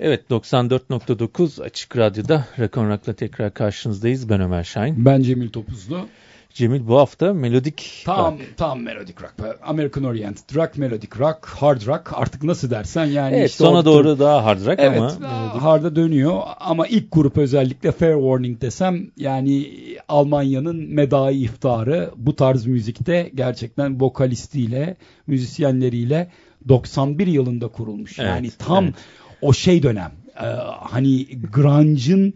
Evet 94.9 Açık Radyo'da Rakon Rock'la tekrar karşınızdayız. Ben Ömer Şahin. Ben Cemil Topuzlu. Cemil bu hafta melodik Tam rock. tam melodik rock. American Oriented rock, melodik rock, hard rock artık nasıl dersen yani Evet işte sona o- doğru daha hard rock Evet, ama melodik. hard'a dönüyor ama ilk grup özellikle Fair Warning desem yani Almanya'nın medai iftarı bu tarz müzikte gerçekten vokalistiyle, müzisyenleriyle 91 yılında kurulmuş. Evet, yani tam evet. O şey dönem. e, hani grunge'ın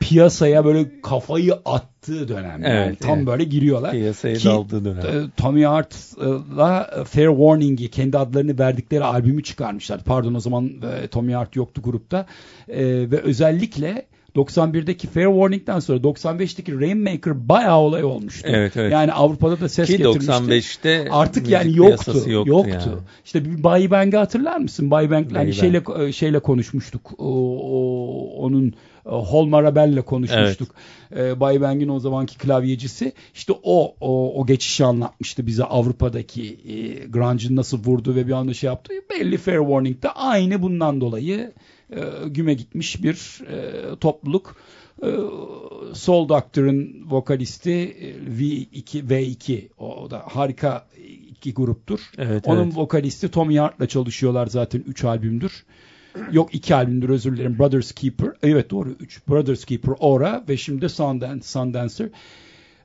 piyasaya böyle kafayı attığı dönem. yani Evet, tam evet. böyle giriyorlar. Piyasaya Ki, daldığı dönem. e, Tommy Hart'la Fair Warning'i kendi adlarını verdikleri albümü çıkarmışlar. Pardon o zaman e, Tommy Hart yoktu grupta. E, ve özellikle 91'deki Fair Warning'den sonra 95'teki Rainmaker bayağı olay olmuştu. Evet, evet. Yani Avrupa'da da ses Ki getirmişti. 95'te Artık yani yoktu. Yoktu. yoktu yani. İşte bir Bay Bang'i hatırlar mısın? Bay Bang'le hani şeyle e, şeyle konuşmuştuk. O, o- onun e, Hol Marabel'le konuşmuştuk. E, Bay Bang'in o zamanki klavyecisi. İşte o o, o geçişi anlatmıştı bize Avrupa'daki e, grunge'ın nasıl vurdu ve bir anda şey yaptı. Belli Fair Warning'de aynı bundan dolayı güme gitmiş bir e, topluluk. E, Soul Doctor'ın vokalisti e, V2 V2 o da harika iki gruptur. Evet, Onun evet. vokalisti Tommy Hart'la çalışıyorlar zaten 3 albümdür. Yok 2 albümdür özür dilerim. Brothers Keeper. Evet doğru 3. Brothers Keeper, Aura ve şimdi Sundance, Sundancer.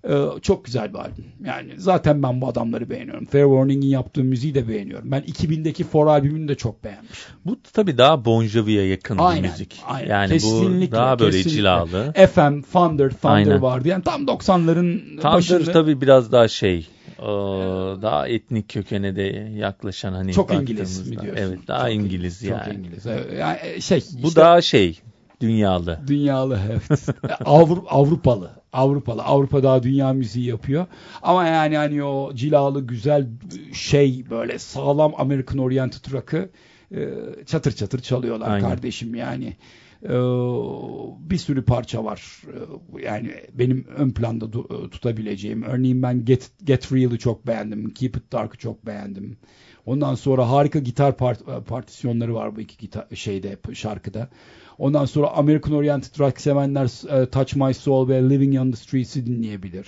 Ee, çok güzel bir albüm. Yani zaten ben bu adamları beğeniyorum. Fair Warning'in yaptığı müziği de beğeniyorum. Ben 2000'deki For albümünü de çok beğenmiştim. Bu tabii daha Bon Jovi'ye yakın Aynen, bir müzik. aynen. Yani Kesinlikle, bu daha böyle kesinlikle. cilalı. FM, Thunder, Thunder Aynen. vardı. Yani tam 90'ların Thunder başında. tabii biraz daha şey daha etnik kökene de yaklaşan hani Çok İngiliz mi diyorsun? Evet daha Çok İngiliz Çok yani. İngiliz. Evet, Yani şey Bu işte- daha şey dünyalı. Dünyalı evet. Avru- Avrupalı. Avrupalı. Avrupa daha dünya müziği yapıyor. Ama yani hani o cilalı güzel şey böyle sağlam American Oriented rock'ı e, çatır çatır çalıyorlar Aynen. kardeşim yani. E, bir sürü parça var. E, yani benim ön planda tutabileceğim. Örneğin ben Get, Get Real'ı çok beğendim. Keep It Dark'ı çok beğendim. Ondan sonra harika gitar part- partisyonları var bu iki gitar şeyde şarkıda. Ondan sonra American Oriented Rock sevenler e, Touch My Soul ve Living on the Streets'i dinleyebilir.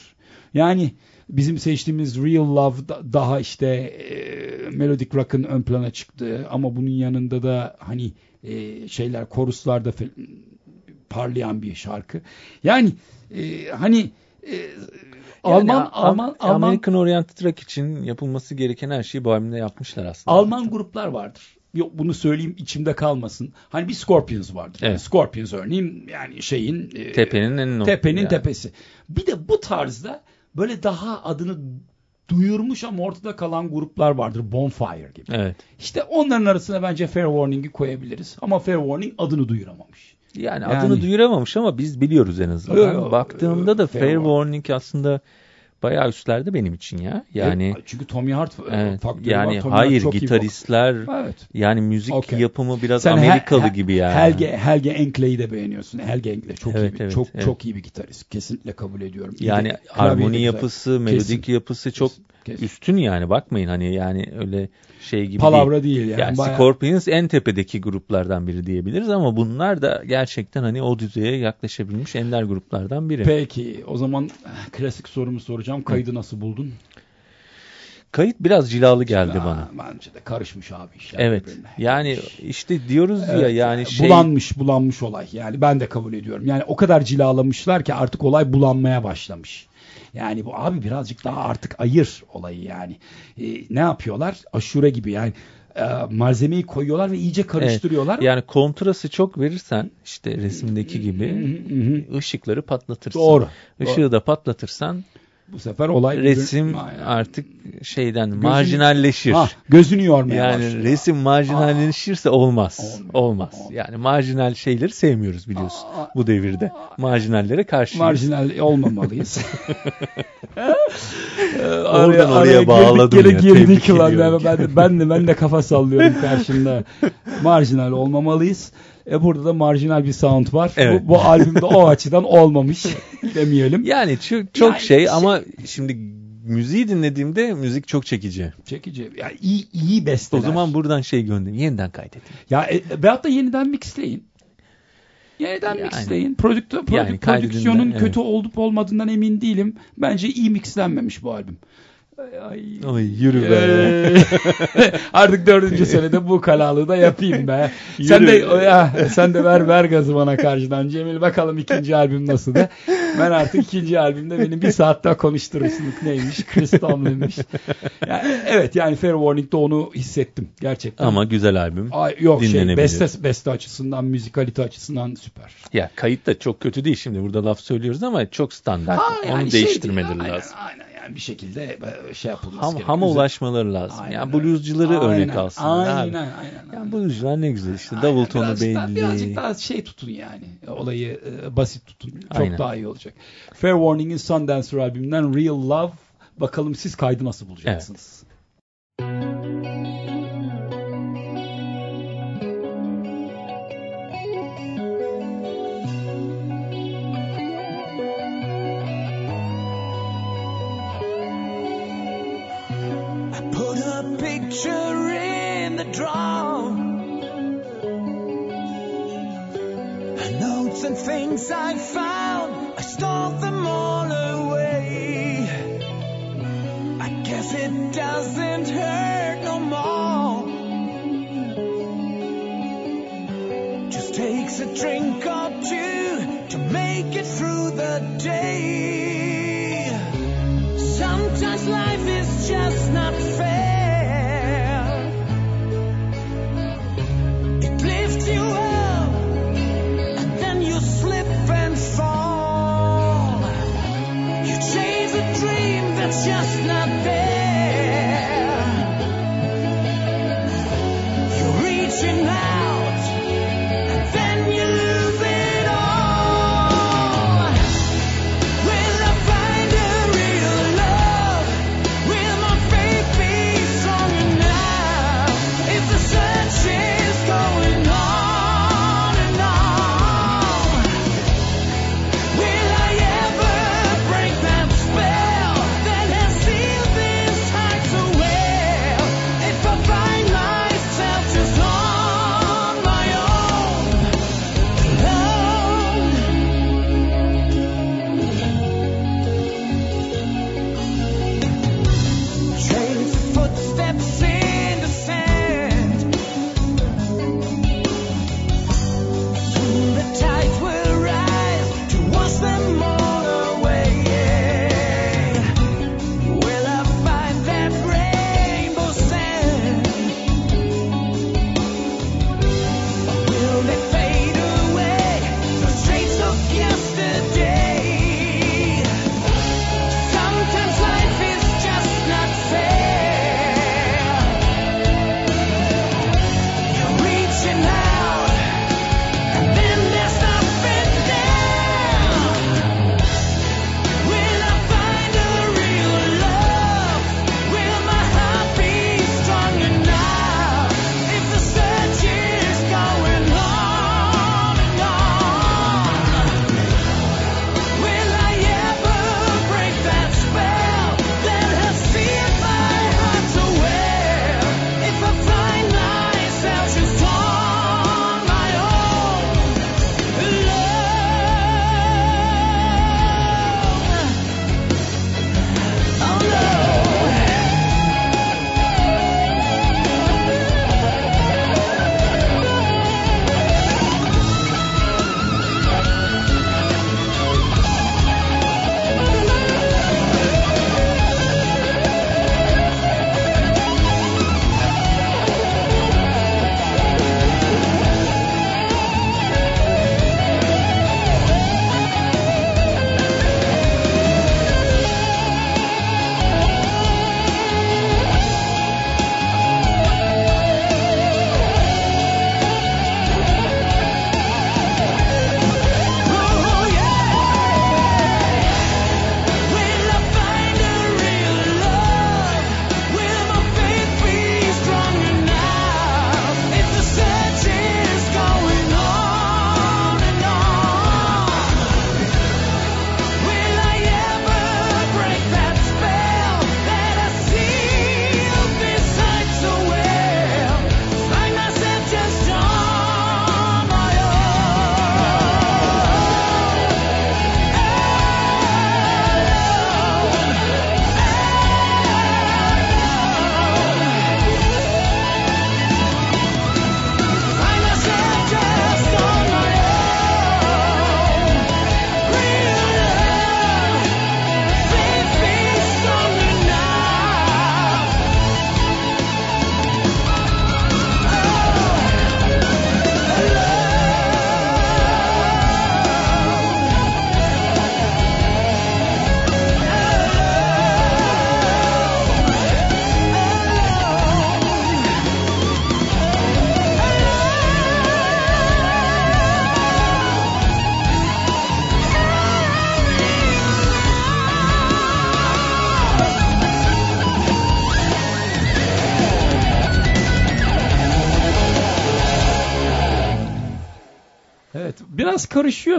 Yani bizim seçtiğimiz Real Love da- daha işte e, melodic rock'ın ön plana çıktığı ama bunun yanında da hani e, şeyler koruslarda parlayan bir şarkı. Yani e, hani e, Alman Yani Alman Alman American Oriented Rock için yapılması gereken her şeyi bu albümde yapmışlar aslında. Alman gruplar vardır. Yok bunu söyleyeyim içimde kalmasın. Hani bir Scorpions vardır. Evet. Scorpions örneğin yani şeyin e, Tepenin en tepenin yani. tepesi. Bir de bu tarzda böyle daha adını duyurmuş ama ortada kalan gruplar vardır. Bonfire gibi. Evet. İşte onların arasına bence Fair Warning'i koyabiliriz. Ama Fair Warning adını duyuramamış. Yani, Yani- adını duyuramamış ama biz biliyoruz en azından. Yo, Baktığımda da Fair Fair Warning. Aslında bayağı üstlerde benim için ya. Yani E, çünkü Tommy Hart e, evet, faktörü yani var. Tommy Hart hayır iyi gitaristler Evet. yani müzik Okey. yapımı biraz Sen Amerikalı Hel- gibi yani. Helge Helge Enkle'yi de beğeniyorsun. Helge Enkle çok Evet, iyi bir, evet, çok evet. çok iyi bir gitarist. Kesinlikle kabul ediyorum. İyi Yani harmoni yapısı, melodik Kesin. yapısı çok Kesin, kesin. üstün yani bakmayın hani yani öyle şey gibi Palavra değil. değil yani. Yani bayağı- Scorpions en tepedeki gruplardan biri diyebiliriz ama bunlar da gerçekten hani o düzeye yaklaşabilmiş ender gruplardan biri. Peki o zaman klasik sorumu soracağım. Kaydı nasıl buldun? Kayıt biraz cilalı geldi Aa, bana. Bence de karışmış abi işler. Evet. birbirine. Yani işte diyoruz ya Evet, yani şey bulanmış bulanmış olay. Yani ben de kabul ediyorum. Yani o kadar cilalamışlar ki artık olay bulanmaya başlamış. Yani bu abi birazcık daha artık ayır olayı yani. Ee, ne yapıyorlar? Aşure gibi yani e, malzemeyi koyuyorlar ve iyice karıştırıyorlar. yani kontrası çok verirsen işte resimdeki gibi ışıkları patlatırsın. Doğru. Işığı da patlatırsan Bu sefer olay resim Aynen. artık şeyden Gözünü- marjinalleşir. Ha, gözünü yormaya Yani başlıyor. resim marjinalleşirse olmaz. Olmuyor. Olmaz. Olmuyor. Yani marjinal şeyleri sevmiyoruz biliyorsun Aa. bu devirde. Marjinallere karşıyız. marjinal olmamalıyız. Oradan oraya bağladım girdik, ya, girdik ulan. ediyorum. Ben, de, ben de ben de kafa sallıyorum karşında. Marjinal olmamalıyız. E burada da marjinal bir sound var. Evet. Bu, bu albümde o açıdan olmamış demeyelim. Yani çok, çok Yani şey şey- ama şimdi müziği dinlediğimde müzik çok çekici. Çekici. Ya iyi iyi besteler. O zaman buradan şey göndereyim. Yeniden kaydedin. Ya e, veyahut da yeniden mixleyin. Yeniden Yani- mixleyin. Prodüktö, prodük- Yani prodüksiyonun evet. kötü olup olmadığından emin değilim. Bence iyi mixlenmemiş bu albüm. Ay, ay. Yürü be. Artık dördüncü senede bu kalalığı da yapayım be. sen de Yürü. ya, sen de ver ver gazı bana karşıdan. Cemil bakalım ikinci albüm nasıl da. Ben artık ikinci albümde benim bir saat daha konuşturursunluk neymiş. Chris Tomlin'miş. Yani, evet yani Fair Warning'de onu hissettim gerçekten. Ama güzel albüm. Ay, yok şey beste beste açısından, müzikalite açısından süper. Ya kayıt da çok kötü değil şimdi burada laf söylüyoruz ama çok standart. Ha, yani Onu şey değiştirmeleri değil, aynen, lazım. Aynen yani bir şekilde e, şey yapılması Ham, gerekiyor. hama ulaşmaları lazım. Aynen yani bluescuları Aynen, örnek alsınlar Aynen abi. aynen. Aynen. bluescular ne güzel işte. Davul tonu birazcık daha- belli. birazcık daha şey tutun yani. Olayı e, basit tutun. Çok Aynen. daha iyi olacak. Fair Warning'in Sundancer albümünden Real Love. Bakalım siz kaydı nasıl bulacaksınız? I drink or two to make it through the day.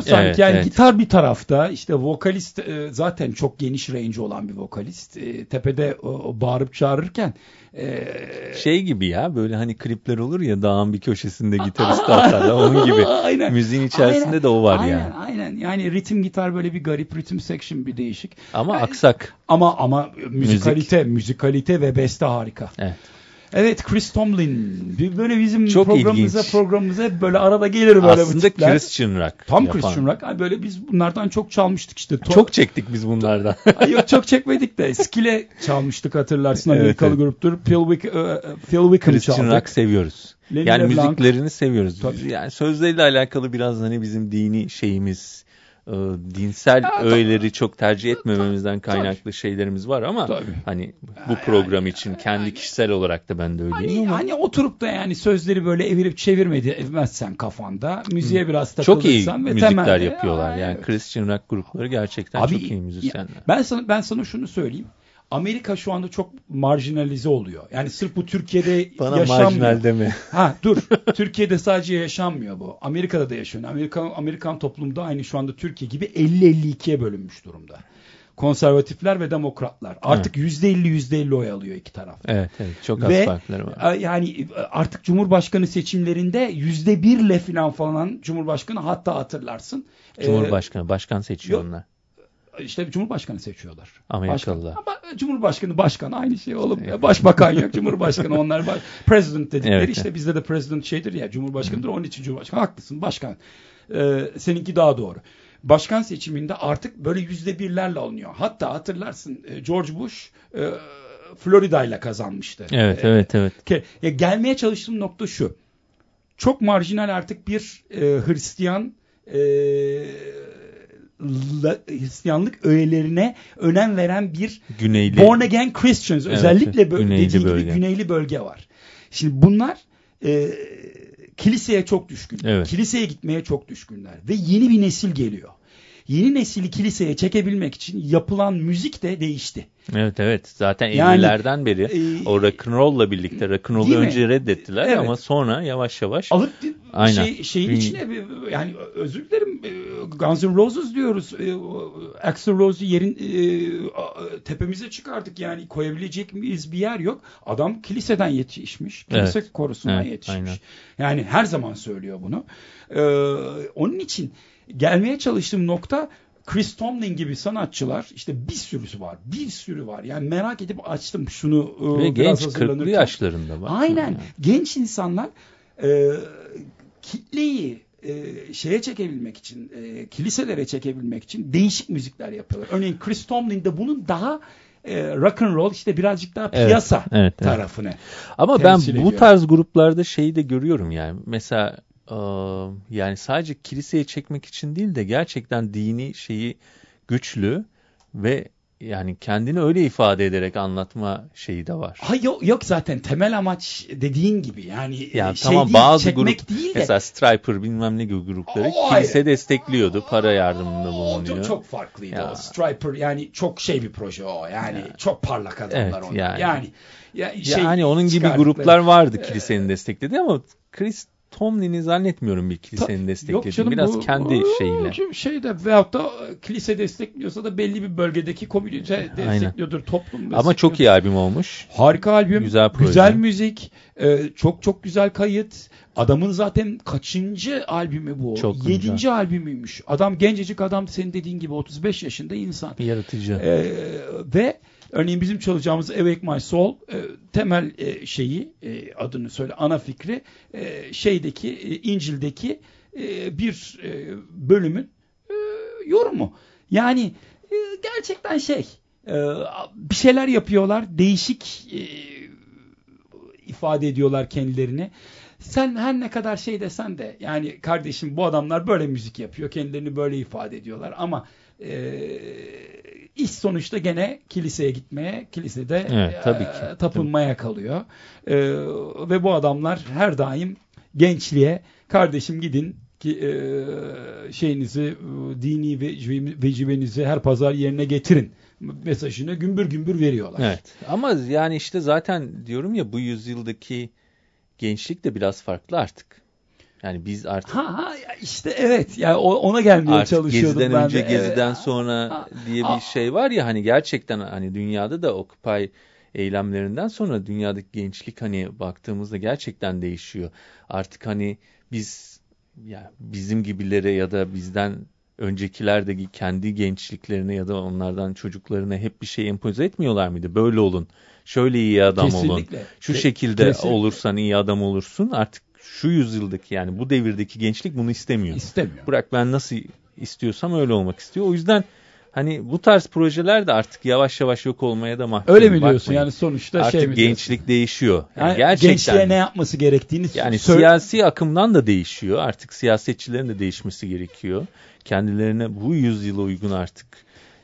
Karışıyor sanki Evet, yani evet. gitar bir tarafta işte vokalist e, zaten çok geniş range olan bir vokalist E, tepede o, bağırıp çağırırken e, Şey gibi ya böyle hani klipler olur ya dağın bir köşesinde gitarist atarlar onun gibi. Aynen. Müziğin içerisinde Aynen, de o var aynen, yani. Aynen yani ritim gitar böyle bir garip ritim section bir değişik Ama Yani- aksak. ama ama müzikalite müzikalite ve beste harika. Evet. Evet Chris Tomlin böyle bizim Çok programımıza ilginç. programımıza hep böyle arada gelir böyle bu Aslında tipler. Christian rock. Tam yapan. Christian rock. Ay böyle biz bunlardan çok çalmıştık işte. To- Çok çektik biz bunlardan. Ay yok çok çekmedik de. Skill'e çalmıştık hatırlarsın. Evet, Amerikalı evet. gruptur. Phil, Wick, e, Phil Wickham Christian çaldık. rock seviyoruz. Lenny yani LeBlanc. müziklerini seviyoruz. Tabii. Yani sözleriyle alakalı biraz hani bizim dini şeyimiz, e, dinsel Ya, tabii. öğeleri çok tercih etmememizden kaynaklı şeylerimiz var ama Tabii. hani bu program için kendi kişisel olarak da ben de öyleyim Hani, ama hani oturup da yani sözleri böyle evirip çevirmedi etmezsen kafanda. Müziğe biraz çok iyi takılırsan ve müzikler temelde- yapıyorlar. Yani evet. Christian rock grupları gerçekten Abi, çok iyi ya, müzisyenler. ben sana ben sana şunu söyleyeyim. Amerika şu anda çok marjinalize oluyor. Yani sırf bu Türkiye'de Bana yaşanmıyor. marjinal deme. Ha dur. Türkiye'de sadece yaşanmıyor bu. Amerika'da da yaşanıyor. Amerikan Amerikan toplumda aynı şu anda Türkiye gibi 50-52'ye bölünmüş durumda. Konservatifler ve demokratlar. Artık %50 %50 oy alıyor iki taraf. Evet evet çok az Ve farkları var. a- yani artık Cumhurbaşkanı seçimlerinde yüzde birle falan falan Cumhurbaşkanı hatta hatırlarsın. Ee, Cumhurbaşkanı, başkan seçiyor onlar. İşte Cumhurbaşkanı seçiyorlar. Amerikalılar. Başkan. Ama Cumhurbaşkanı başkan aynı şey oğlum. Ya Başbakan yok Cumhurbaşkanı onlar baş... president dedikleri Evet. işte bizde de president şeydir ya Cumhurbaşkanıdır onun için Cumhurbaşkanı. Haklısın başkan. Ee, seninki daha doğru. Başkan seçiminde artık böyle yüzde birlerle alınıyor. Hatta hatırlarsın e, George Bush e, Florida ile kazanmıştı. Evet E, evet evet. Ya gelmeye çalıştığım nokta şu. Çok marjinal artık bir e, Hristiyan e, Hristiyanlık öğelerine önem veren bir Güneyli. born again Christians Evet, özellikle bö- güneyli dediği gibi bölge. güneyli bölge var. Şimdi bunlar e, kiliseye çok düşkün. Evet. Kiliseye gitmeye çok düşkünler ve yeni bir nesil geliyor. Yeni nesili kiliseye çekebilmek için yapılan müzik de değişti. Evet evet. Zaten Yani, 50'lerden beri e, o rock'n'roll'la birlikte rock'n'roll'u mi? önce reddettiler Evet. ama sonra yavaş yavaş alıp Aynen. şey, şeyin içine yani özür dilerim e, Guns N' Roses diyoruz. E, Axl Rose'u yerin e, tepemize çıkardık yani koyabilecek miyiz bir yer yok. Adam kiliseden yetişmiş. Kilise Evet. korusundan Evet, yetişmiş. aynen. Yani her zaman söylüyor bunu. Onun için gelmeye çalıştığım nokta Chris Tomlin gibi sanatçılar işte bir sürüsü var. Bir sürü var. Yani merak edip açtım şunu e, ve biraz genç 40'lı hazırlanırken. yaşlarında var. Aynen. Yani. Genç insanlar e, kitleyi e, şeye çekebilmek için, e, kiliselere çekebilmek için değişik müzikler yapıyorlar. Örneğin Chris Tomlin de bunun daha e, rock and roll işte birazcık daha Evet, piyasa evet, evet. tarafını. Ama ben bu ediyor. tarz gruplarda şeyi de görüyorum yani. Mesela yani sadece kiliseye çekmek için değil de gerçekten dini şeyi güçlü ve yani kendini öyle ifade ederek anlatma şeyi de var. Ha yok, yok zaten temel amaç dediğin gibi yani Ya e, şey tamam değil, bazı çekmek grup değil de mesela Striper bilmem ne gibi grupları O kilise ayrı. destekliyordu, para yardımında bulunuyor. çok, çok farklıydı Ya. o. Striper yani çok şey bir proje o. Yani çok parlak adamlar Evet, onlar. yani. Yani, ya şey yani onun gibi gruplar vardı kilisenin desteklediği ama Chris Tomlin'i zannetmiyorum bir kilisenin Yok desteklediği. canım, Biraz bu- kendi bu şeyiyle. Şeyde veyahut da kilise destekliyorsa da belli bir bölgedeki komünite destekliyordur, toplum Ama destekliyor. çok iyi albüm olmuş. Harika albüm, Güzel proje. güzel müzik, e, çok çok güzel kayıt. Adamın zaten kaçıncı albümü bu? Çok Yedinci güzel. albümüymüş. Adam gencecik adam senin dediğin gibi 35 yaşında insan. Yaratıcı. Ee, ve örneğin bizim çalacağımız Awake My Soul e, temel e, şeyi e, adını söyle ana fikri şeydeki İncil'deki bir bölümün yorumu. Yani gerçekten şey bir şeyler yapıyorlar değişik ifade ediyorlar kendilerini. Sen her ne kadar şey desen de yani kardeşim bu adamlar böyle müzik yapıyor kendilerini böyle ifade ediyorlar ama e, iş sonuçta gene kiliseye gitmeye kilisede Evet, tabii e, ki. tapınmaya kalıyor E, ve bu adamlar her daim gençliğe kardeşim gidin ki e, şeyinizi e, dini ve vecibenizi her pazar yerine getirin mesajını gümbür gümbür veriyorlar. Evet. Ama yani işte zaten diyorum ya bu yüzyıldaki gençlik de biraz farklı artık. Yani biz artık Ha ha işte evet yani ona gelmeye artık çalışıyordum geziden ben önce de. geziden Evet. sonra Ha, diye ha. bir şey var ya hani gerçekten hani dünyada da Occupy eylemlerinden sonra dünyadaki gençlik hani baktığımızda gerçekten değişiyor. Artık hani biz ya bizim gibilere ya da bizden öncekiler de kendi gençliklerine ya da onlardan çocuklarına hep bir şey empoze etmiyorlar mıydı? Böyle olun. Şöyle iyi adam olun. Kesinlikle. Şu Ke- şekilde kesinlikle. olursan iyi adam olursun. Artık şu yüzyıldaki yani bu devirdeki gençlik bunu istemiyor. istemiyor. Bırak ben nasıl istiyorsam öyle olmak istiyor. O yüzden hani bu tarz projeler de artık yavaş yavaş yok olmaya da mahkum. Öyle mi diyorsun? Bakmayın. Yani sonuçta artık şey mi diyorsun? gençlik değişiyor. Yani Yani gerçekten gençliğe ne yapması gerektiğini yani sö- siyasi akımdan da değişiyor. Artık siyasetçilerin de değişmesi gerekiyor. Kendilerine bu yüzyıla uygun artık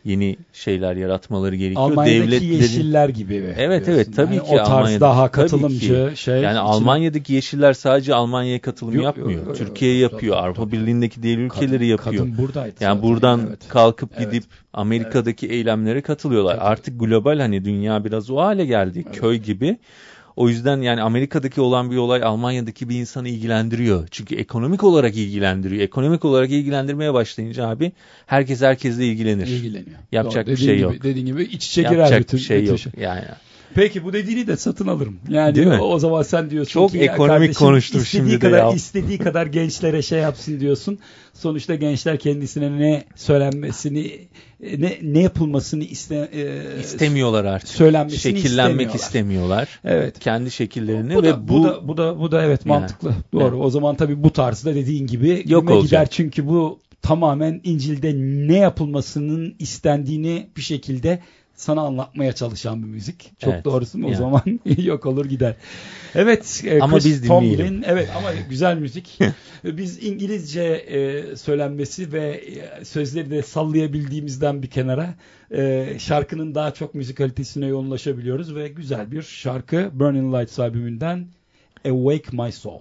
yeni şeyler yaratmaları gerekiyor. Almanya'daki Devletlerin yeşiller gibi. mi Evet evet tabii Yani ki o tarz Almanya'da daha tabii katılımcı ki. şey. Yani içine- Almanya'daki yeşiller sadece Almanya'ya katılım Yok, yapmıyor. yok, yok, Türkiye yok, yapıyor. tabii, Avrupa. Birliği'ndeki diğer ülkeleri yapıyor. Kadın buradaydı. Yani zaten, buradan evet. kalkıp Evet. gidip Amerika'daki eylemlere katılıyorlar. Tabii. Artık global hani dünya biraz o hale geldi. Köy gibi. O yüzden yani Amerika'daki olan bir olay Almanya'daki bir insanı ilgilendiriyor. Çünkü ekonomik olarak ilgilendiriyor. Ekonomik olarak ilgilendirmeye başlayınca abi herkes herkesle ilgilenir. ilgileniyor. Yapacak Doğru, bir dediğin şey gibi, yok. Dediğin gibi iç içe girer Yapacak bütün, bir şey bütün yok. Yani Peki bu dediğini de satın alırım. Yani Değil mi? o, o zaman sen diyorsun Çok ki ekonomik kardeşim, konuştum istediği şimdi de kadar, ya. istediği kadar gençlere şey yapsın diyorsun. Sonuçta gençler kendisine ne söylenmesini ne ne yapılmasını iste, e, istemiyorlar artık. söylenmesini Şekillenmek istemiyorlar. istemiyorlar. Evet. Kendi şekillerini Bu ve da, bu, da bu da bu da evet Yani. mantıklı. Doğru. O zaman tabii bu tarzda dediğin gibi Yok olacak. gider çünkü bu tamamen İncil'de ne yapılmasının istendiğini bir şekilde sana anlatmaya çalışan bir müzik. Çok Evet. doğrusu mu? O Yani. zaman yok olur gider. Evet. e, Ama Chris biz dinleyelim. Tomlin, evet ama güzel müzik. biz İngilizce e, söylenmesi ve e, sözleri de sallayabildiğimizden bir kenara e, şarkının daha çok müzikalitesine yoğunlaşabiliyoruz ve güzel bir şarkı Burning Lights albümünden Awake My Soul.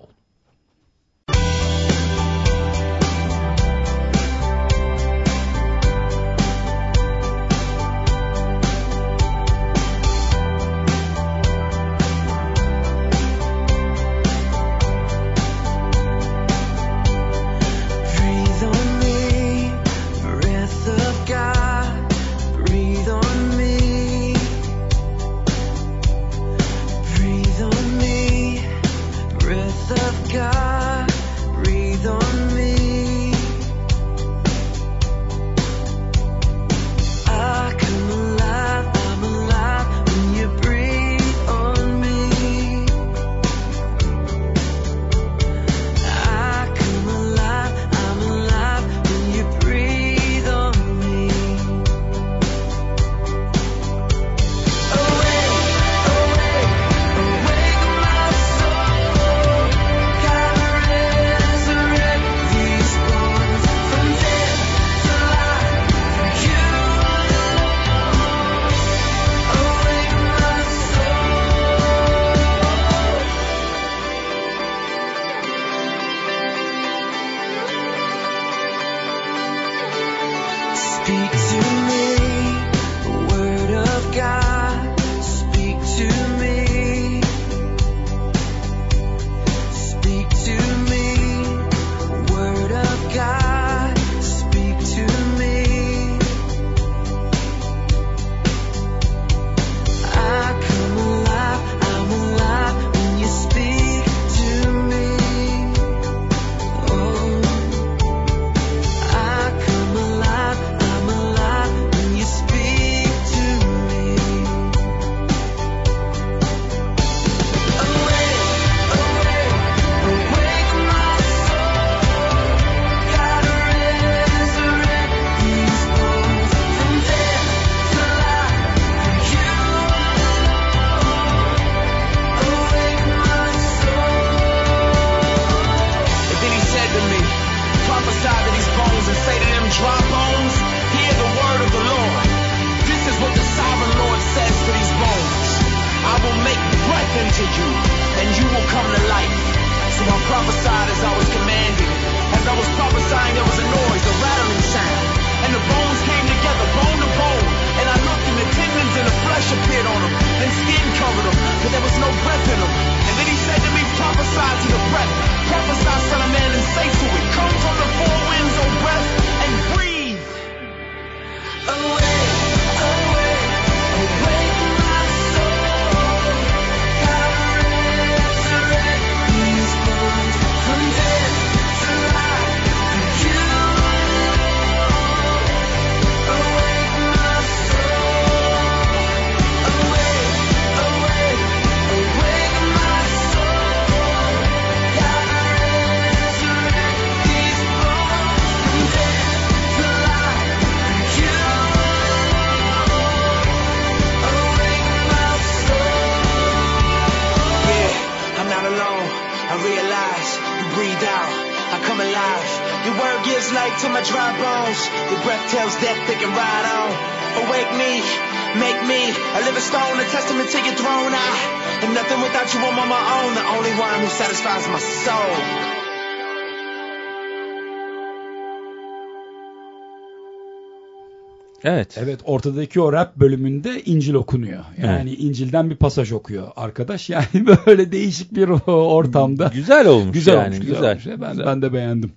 Evet. Evet ortadaki o rap bölümünde İncil okunuyor. Yani İncil'den bir pasaj okuyor arkadaş. Yani böyle değişik bir ortamda. Güzel olmuş Güzel yani. olmuş, güzel. güzel, olmuş. Ben, güzel. ben de beğendim.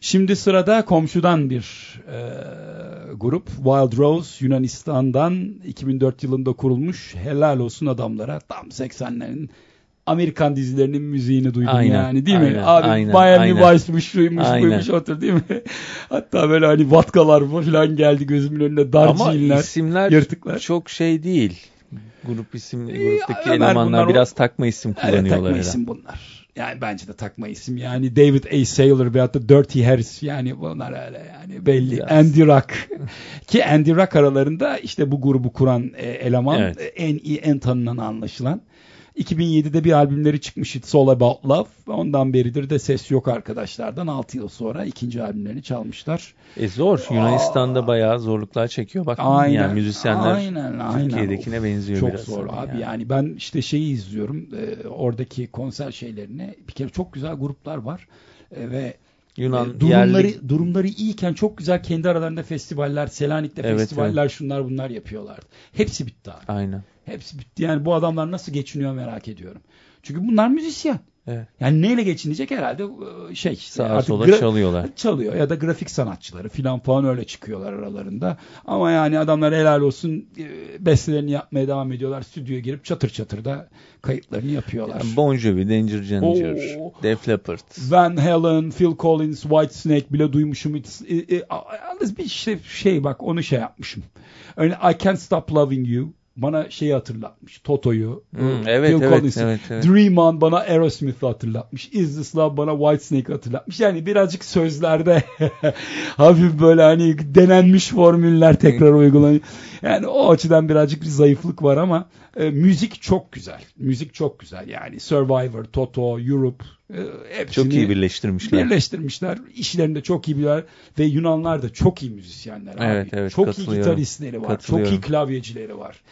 Şimdi sırada komşudan bir e, grup Wild Rose Yunanistan'dan 2004 yılında kurulmuş. Helal olsun adamlara. Tam 80'lerin Amerikan dizilerinin müziğini duydum Aynen, yani değil mi? aynen, Abi aynen, Miami aynen. Vice'mış şuymuş Aynen. buymuş otur değil mi? Hatta böyle hani vatkalar falan geldi gözümün önüne dar Ama isimler yırtıklar. çok şey değil. Grup isim, gruptaki Ömer elemanlar bunlar o- biraz takma isim Evet, kullanıyorlar. takma herhalde. isim bunlar. Yani bence de takma isim. Yani David A. Saylor veyahut da Dirty Harris yani bunlar öyle yani belli. Biraz. Andy Rock. Ki Andy Rock aralarında işte bu grubu kuran e, eleman Evet. e, en iyi en tanınan anlaşılan. 2007'de bir albümleri çıkmış It's All About Love. Ondan beridir de ses yok arkadaşlardan. 6 yıl sonra ikinci albümlerini çalmışlar. E zor. Yunanistan'da bayağı zorluklar çekiyor. Bak yani müzisyenler aynen, aynen. Türkiye'dekine benziyor çok biraz. zor tabii abi yani. ben işte şeyi izliyorum e, oradaki konser şeylerini bir kere çok güzel gruplar var E, ve Yunan e, durumları yerli durumları iyiyken çok güzel kendi aralarında festivaller Selanik'te Evet, festivaller şunlar bunlar yapıyorlardı hepsi bitti abi aynen. Hepsi bitti yani bu adamlar nasıl geçiniyor merak ediyorum çünkü bunlar müzisyen Evet. yani neyle geçinecek herhalde e, şey Sağa sola çalıyorlar. çalıyor ya da grafik sanatçıları filan falan öyle çıkıyorlar aralarında. Ama yani adamlar helal olsun e, bestelerini yapmaya devam ediyorlar. Stüdyoya girip çatır çatır da kayıtlarını yapıyorlar. Yani bon Jovi, Danger Danger, Oo. Def Leppard. Van Halen, Phil Collins, Whitesnake bile duymuşum. It's, e, e, yalnız bir şey, şey bak onu şey yapmışım. Öyle I Can't Stop Loving You bana şeyi hatırlatmış. Toto'yu. Hmm, evet, Phil evet, Collins'i. evet, evet. Dream On bana Aerosmith'i hatırlatmış. Is This Love bana Whitesnake hatırlatmış. Yani birazcık sözlerde hafif böyle hani denenmiş formüller tekrar uygulanıyor. Yani o açıdan birazcık bir zayıflık var ama e, müzik çok güzel. Müzik çok güzel. Yani Survivor, Toto, Europe e, hepsini Çok iyi birleştirmişler. birleştirmişler. İşlerinde çok iyi bilir ve Yunanlar da çok iyi müzisyenler abi. Evet, evet, çok iyi gitaristleri var. Çok iyi klavyecileri var.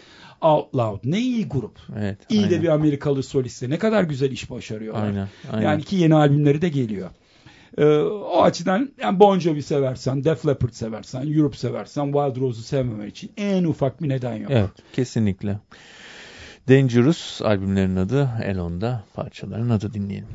Out Loud ne iyi grup. Evet, İyi aynen. de bir Amerikalı soliste. Ne kadar güzel iş başarıyorlar. Aynen, aynen. Yani ki yeni albümleri de geliyor. Ee, o açıdan yani Bon Jovi seversen, Def Leppard seversen, Europe seversen Wild Rose'u sevmemen için en ufak bir neden yok. Evet, kesinlikle. Dangerous albümlerin adı, Elon'da parçaların adı dinleyelim.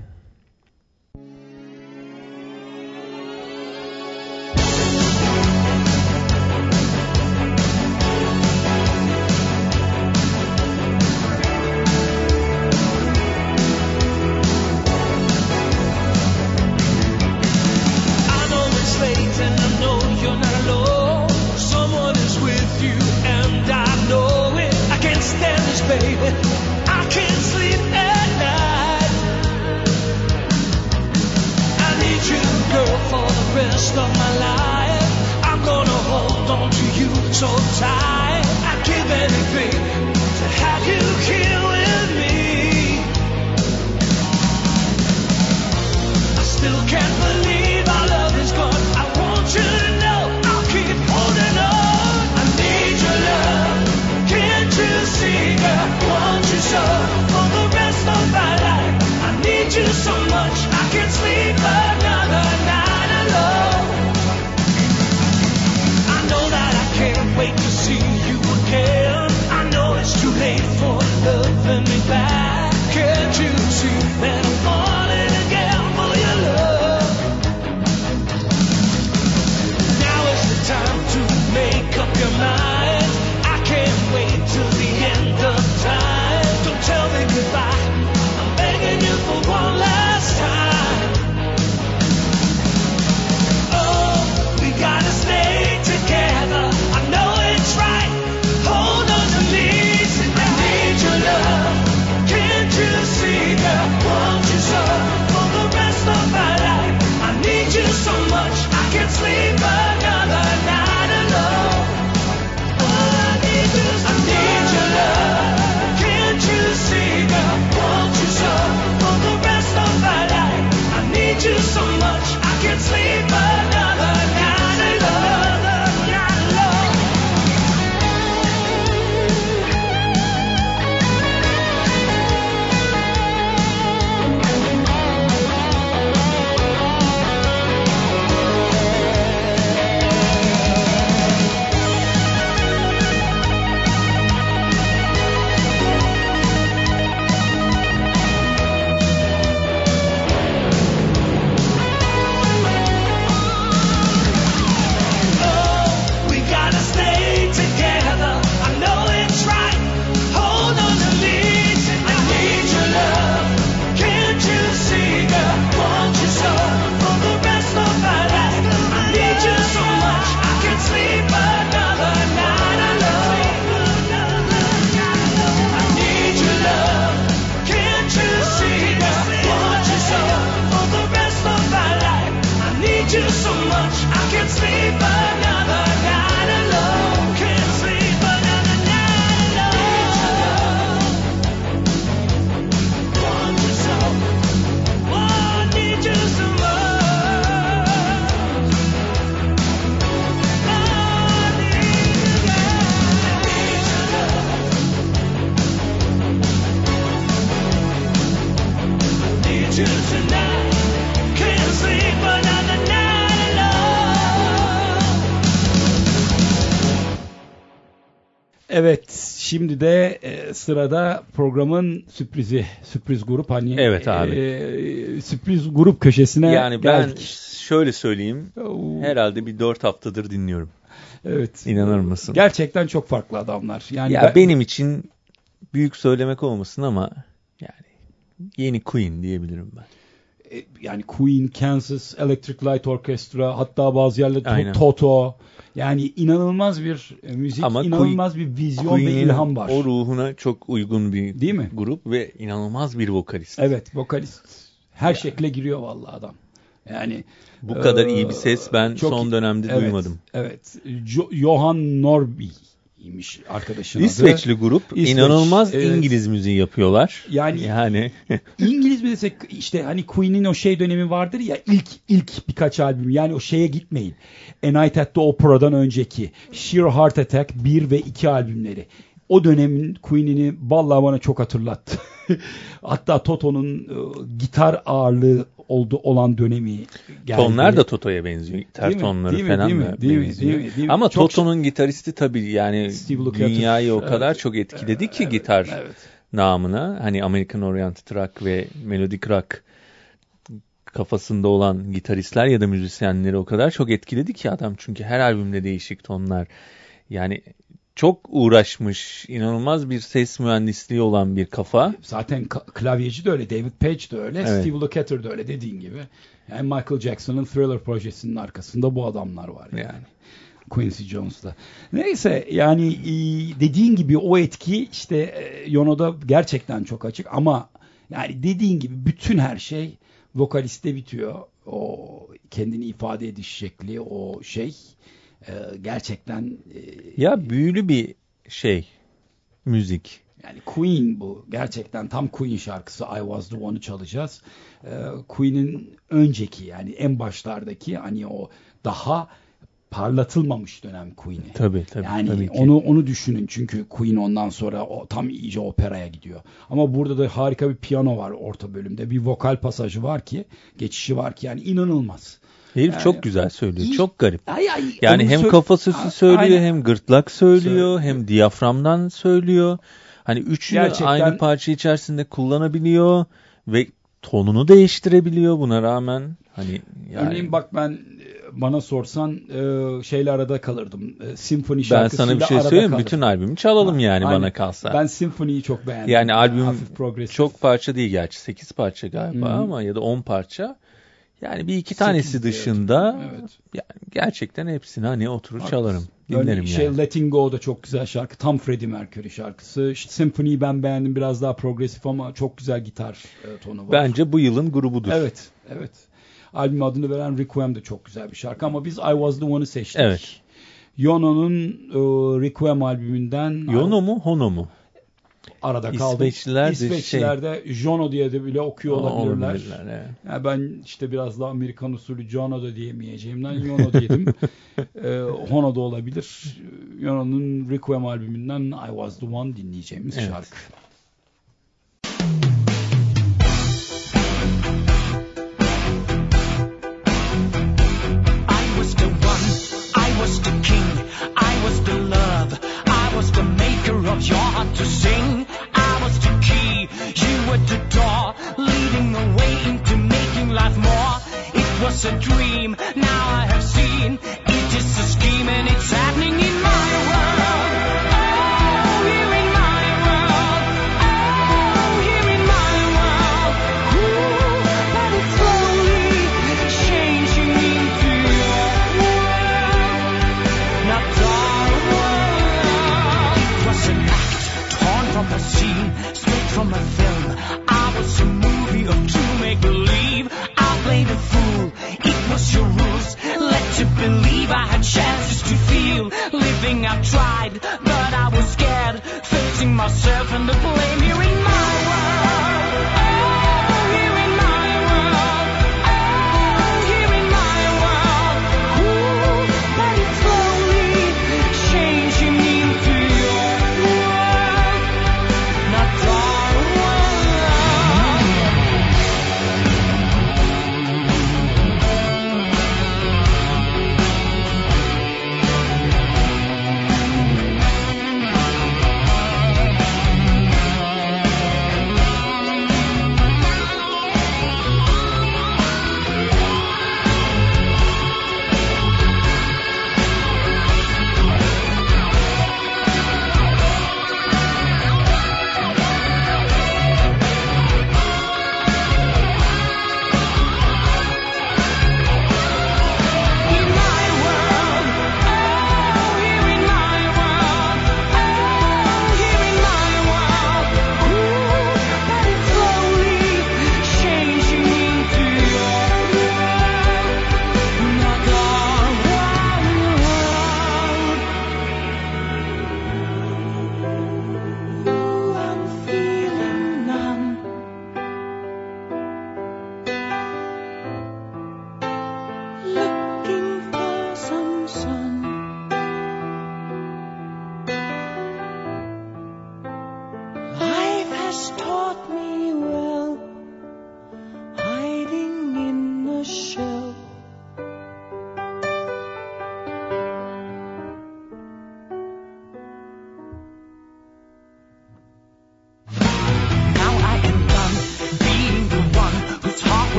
Evet, şimdi de e, sırada programın sürprizi, sürpriz grup hani. Evet abi. e, sürpriz grup köşesine Yani ben geldik. şöyle söyleyeyim. Herhalde bir dört haftadır dinliyorum. Evet. İnanır mısın? Gerçekten çok farklı adamlar. Yani ya ben- benim için büyük söylemek olmasın ama yani yeni Queen diyebilirim ben. e, yani Queen, Kansas, Electric Light Orchestra, hatta bazı yerlerde Aynen. Toto. Yani inanılmaz bir e, müzik, Ama inanılmaz bir vizyon ve Queen'in ilham var. o ruhuna çok uygun bir Değil mi? grup ve inanılmaz bir vokalist. Evet, vokalist. Her şekle giriyor vallahi adam. Yani Bu kadar Ee, iyi bir ses ben son dönemde evet, duymadım. Evet. Jo- Johan Norby imiş arkadaşın adı. İsveçli grup İsveç, inanılmaz evet. İngiliz müziği yapıyorlar. Yani- yani İngiliz mi desek işte hani Queen'in o şey dönemi vardır ya ilk ilk birkaç albüm yani o şeye gitmeyin. A Night at the Opera'dan önceki Sheer Heart Attack 1 ve 2 albümleri. O dönemin Queen'ini vallahi bana çok hatırlattı. Hatta Toto'nun e, gitar ağırlığı oldu olan dönemi geldi. tonlar da Toto'ya benziyor. Gitar Değil mi? tonları Değil mi? falan Değil mi? da Değil mi? benziyor. Değil mi? Değil mi? Ama Çok- Toto'nun gitaristi tabii yani dünyayı o kadar Evet. çok etkiledi ki Evet, gitar evet. namına. Hani American Oriented Rock ve Melodic Rock kafasında olan gitaristler ya da müzisyenleri o kadar çok etkiledi ki adam. Çünkü her albümde değişik tonlar. Yani çok uğraşmış, inanılmaz bir ses mühendisliği olan bir kafa. Zaten klavyeci de öyle, David Page de öyle, Evet. Steve Lukather de öyle dediğin gibi. Yani Michael Jackson'ın Thriller projesinin arkasında bu adamlar var yani. Yani. Quincy Jones'la. Neyse yani e, dediğin gibi o etki işte e, Yono'da gerçekten çok açık ama yani dediğin gibi bütün her şey vokaliste bitiyor. O kendini ifade ediş şekli, o şey e, gerçekten e, Ya büyülü bir şey müzik. Yani Queen bu. Gerçekten tam Queen şarkısı I Was The One'ı çalacağız. Ee, Queen'in önceki yani en başlardaki hani o daha parlatılmamış dönem Queen'i. Tabii tabii. yani tabii ki. onu onu düşünün çünkü Queen ondan sonra o tam iyice operaya gidiyor. Ama burada da harika bir piyano var orta bölümde. Bir vokal pasajı var ki, geçişi var ki yani inanılmaz. Herif Yani- çok güzel söylüyor. İyi- Çok garip. Ay, ay, Yani hem sö- kafa sesi A- söylüyor aynen. hem gırtlak söylüyor Söylüyor. hem diyaframdan söylüyor. Hani üçünü Gerçekten- aynı parça içerisinde kullanabiliyor ve tonunu değiştirebiliyor buna rağmen. Hani yani Örneğin bak ben e, bana sorsan e, şeyle arada kalırdım. E, ben şarkısıyla sana bir şey söyleyeyim kalırdım. Bütün albümü çalalım yani Aynen. bana kalsa. Ben Symphony'yi çok beğendim. yani albüm çok parça değil gerçi. 8 parça galiba Hı hı. ama ya da 10 parça. Yani bir iki tanesi dışında evet. yani gerçekten hepsini hani oturur Haklısın. çalarım. Örneğin Dinlerim şey yani. Letting Go da çok güzel şarkı. Tam Freddie Mercury şarkısı. İşte Symphony'yi ben beğendim. Biraz daha progresif ama çok güzel gitar e, tonu var. Bence bu yılın grubudur. Evet, evet. Albüm adını veren Requiem de çok güzel bir şarkı ama biz I Was The One'ı seçtik. Evet. Yono'nun e, Requiem albümünden Yono mu Hono mu? Arada kaldım. İsveçliler de İsveçliler de Jono diye de bile okuyor olabilirler. Olabilirler, evet. Ya ben işte biraz daha Amerikan usulü Jono da diyemeyeceğimden Yono diyedim. ee, Hono da olabilir. Yono'nun Requiem albümünden I Was The One dinleyeceğimiz Evet. şarkı. A dream, Living